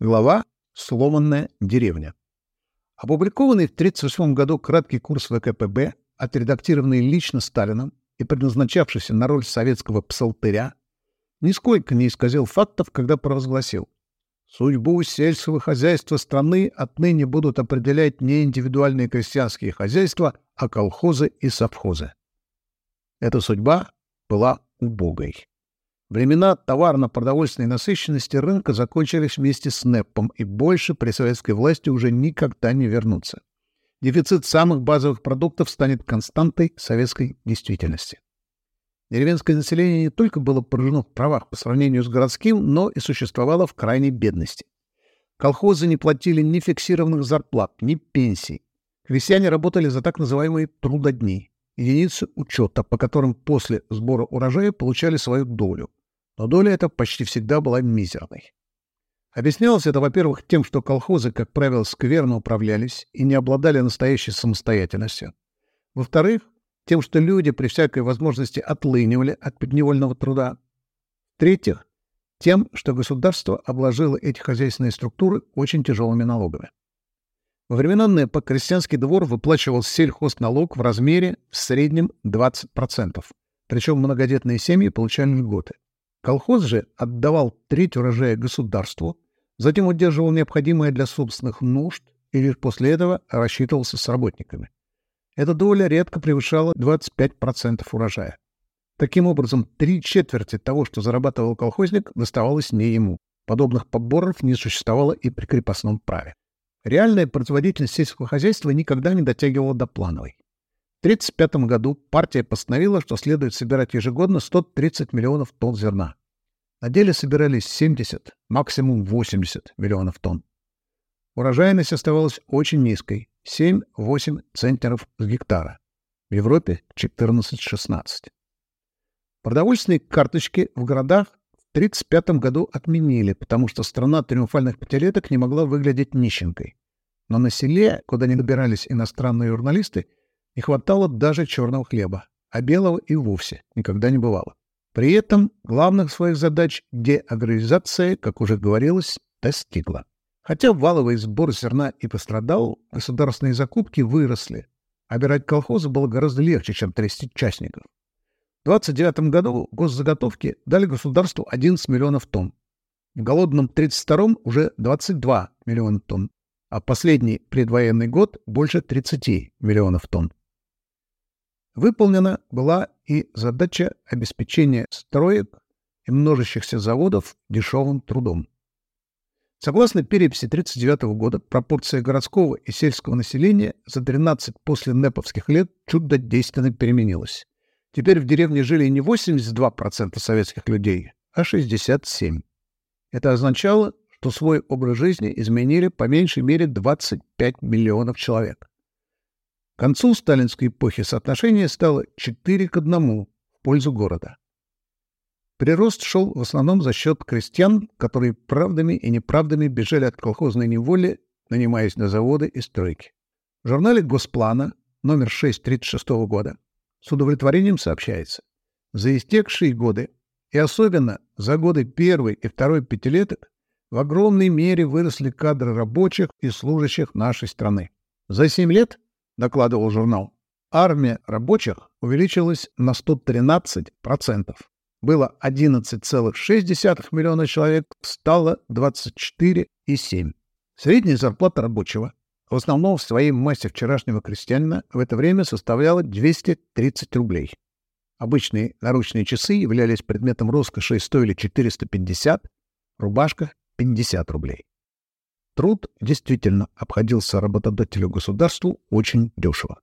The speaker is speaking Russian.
Глава «Сломанная деревня». Опубликованный в 1938 году краткий курс ВКПБ, отредактированный лично Сталином и предназначавшийся на роль советского псалтыря, нисколько не исказил фактов, когда провозгласил «Судьбу сельского хозяйства страны отныне будут определять не индивидуальные крестьянские хозяйства, а колхозы и совхозы». Эта судьба была убогой. Времена товарно-продовольственной насыщенности рынка закончились вместе с НЭПом и больше при советской власти уже никогда не вернутся. Дефицит самых базовых продуктов станет константой советской действительности. Деревенское население не только было поражено в правах по сравнению с городским, но и существовало в крайней бедности. Колхозы не платили ни фиксированных зарплат, ни пенсий. Крестьяне работали за так называемые трудодни, единицы учета, по которым после сбора урожая получали свою долю но доля эта почти всегда была мизерной. Объяснялось это, во-первых, тем, что колхозы, как правило, скверно управлялись и не обладали настоящей самостоятельностью. Во-вторых, тем, что люди при всякой возможности отлынивали от подневольного труда. В-третьих, тем, что государство обложило эти хозяйственные структуры очень тяжелыми налогами. Во времена НЭПа крестьянский двор выплачивал сельхозналог в размере в среднем 20%, причем многодетные семьи получали льготы. Колхоз же отдавал треть урожая государству, затем удерживал необходимое для собственных нужд и лишь после этого рассчитывался с работниками. Эта доля редко превышала 25% урожая. Таким образом, три четверти того, что зарабатывал колхозник, доставалось не ему. Подобных поборов не существовало и при крепостном праве. Реальная производительность сельского хозяйства никогда не дотягивала до плановой. В 1935 году партия постановила, что следует собирать ежегодно 130 миллионов тонн зерна. На деле собирались 70, максимум 80 миллионов тонн. Урожайность оставалась очень низкой — 7-8 центнеров с гектара. В Европе — 14-16. Продовольственные карточки в городах в 1935 году отменили, потому что страна триумфальных пятилеток не могла выглядеть нищенкой. Но на селе, куда не добирались иностранные журналисты, не хватало даже черного хлеба, а белого и вовсе никогда не бывало. При этом главных своих задач деаграризация, как уже говорилось, достигла. Хотя валовый сбор зерна и пострадал, государственные закупки выросли. Обирать колхозы было гораздо легче, чем трясти частников. В 29 году госзаготовки дали государству 11 миллионов тонн. В голодном 32-м уже 22 миллиона тонн, а последний предвоенный год больше 30 миллионов тонн. Выполнена была и задача обеспечения строек и множащихся заводов дешевым трудом. Согласно переписи 1939 года, пропорция городского и сельского населения за 13 после неповских лет чудодейственно переменилась. Теперь в деревне жили не 82% советских людей, а 67%. Это означало, что свой образ жизни изменили по меньшей мере 25 миллионов человек. К концу сталинской эпохи соотношение стало 4 к 1 в пользу города. Прирост шел в основном за счет крестьян, которые правдами и неправдами бежали от колхозной неволи, нанимаясь на заводы и стройки. В журнале «Госплана» номер 6 36 года с удовлетворением сообщается. За истекшие годы, и особенно за годы первой и второй пятилеток, в огромной мере выросли кадры рабочих и служащих нашей страны. За 7 лет докладывал журнал, армия рабочих увеличилась на 113%. Было 11,6 миллиона человек, стало 24,7. Средняя зарплата рабочего, в основном в своей массе вчерашнего крестьянина, в это время составляла 230 рублей. Обычные наручные часы являлись предметом роскоши и стоили 450, рубашка — 50 рублей. Труд действительно обходился работодателю государству очень дешево.